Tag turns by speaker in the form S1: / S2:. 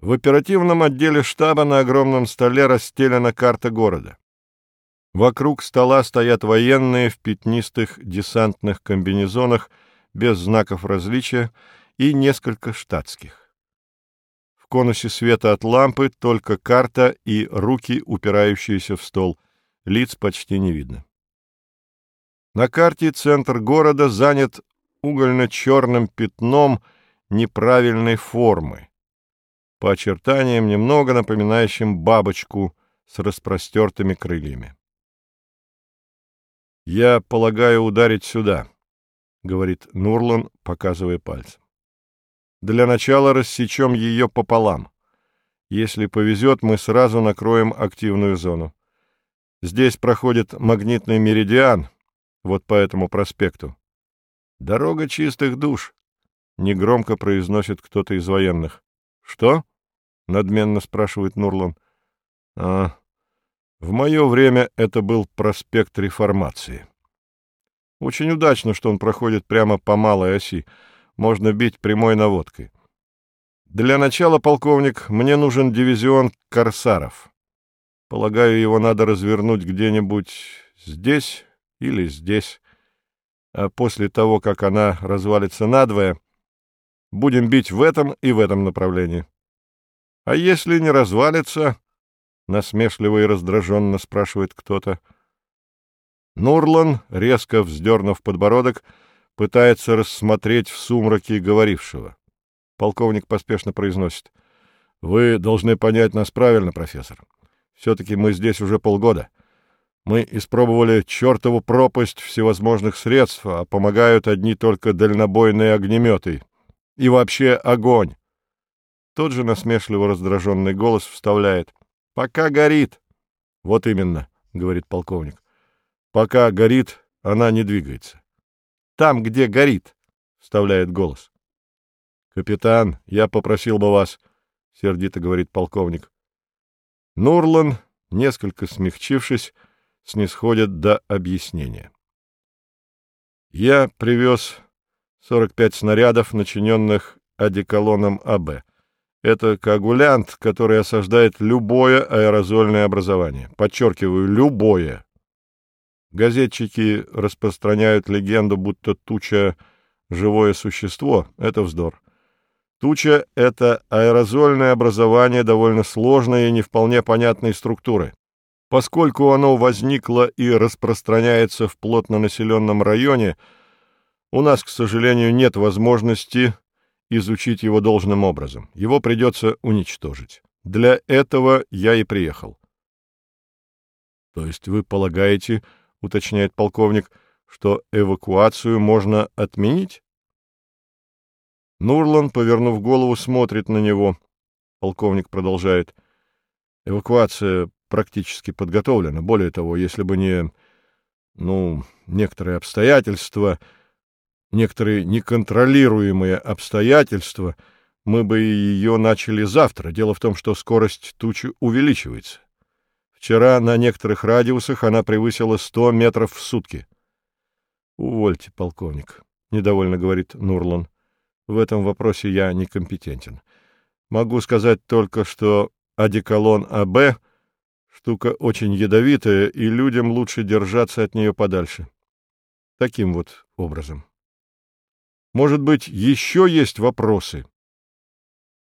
S1: В оперативном отделе штаба на огромном столе расстелена карта города. Вокруг стола стоят военные в пятнистых десантных комбинезонах без знаков различия и несколько штатских. В конусе света от лампы только карта и руки, упирающиеся в стол. Лиц почти не видно. На карте центр города занят угольно-черным пятном неправильной формы, по очертаниям немного напоминающим бабочку с распростертыми крыльями. «Я полагаю ударить сюда», — говорит Нурлан, показывая пальцем. «Для начала рассечем ее пополам. Если повезет, мы сразу накроем активную зону. Здесь проходит магнитный меридиан, вот по этому проспекту. Дорога чистых душ, — негромко произносит кто-то из военных. «Что?» — надменно спрашивает Нурлан. «А, в мое время это был проспект Реформации. Очень удачно, что он проходит прямо по малой оси. Можно бить прямой наводкой. Для начала, полковник, мне нужен дивизион корсаров. Полагаю, его надо развернуть где-нибудь здесь или здесь. А после того, как она развалится надвое, будем бить в этом и в этом направлении. А если не развалится, — насмешливо и раздраженно спрашивает кто-то. Нурлан, резко вздернув подбородок, пытается рассмотреть в сумраке говорившего. Полковник поспешно произносит. — Вы должны понять нас правильно, профессор. Все-таки мы здесь уже полгода. Мы испробовали чертову пропасть всевозможных средств, а помогают одни только дальнобойные огнеметы. И вообще огонь. Тот же насмешливо раздраженный голос вставляет. — Пока горит. — Вот именно, — говорит полковник. — Пока горит, она не двигается. — Там, где горит, — вставляет голос. — Капитан, я попросил бы вас, — сердито говорит полковник. Нурлан, несколько смягчившись, снисходит до объяснения. Я привез 45 снарядов, начиненных одеколоном АБ. Это коагулянт, который осаждает любое аэрозольное образование. Подчеркиваю, любое. Газетчики распространяют легенду, будто туча — живое существо. Это вздор. Туча — это аэрозольное образование довольно сложной и не вполне понятной структуры. Поскольку оно возникло и распространяется в плотно населенном районе, у нас, к сожалению, нет возможности изучить его должным образом. Его придется уничтожить. Для этого я и приехал. — То есть вы полагаете, — уточняет полковник, — что эвакуацию можно отменить? Нурлан, повернув голову, смотрит на него. Полковник продолжает. Эвакуация практически подготовлена. Более того, если бы не, ну, некоторые обстоятельства, некоторые неконтролируемые обстоятельства, мы бы ее начали завтра. Дело в том, что скорость тучи увеличивается. Вчера на некоторых радиусах она превысила 100 метров в сутки. — Увольте, полковник, — недовольно говорит Нурлан. — В этом вопросе я некомпетентен. Могу сказать только, что одеколон АБ — штука очень ядовитая, и людям лучше держаться от нее подальше. Таким вот образом. Может быть, еще есть вопросы?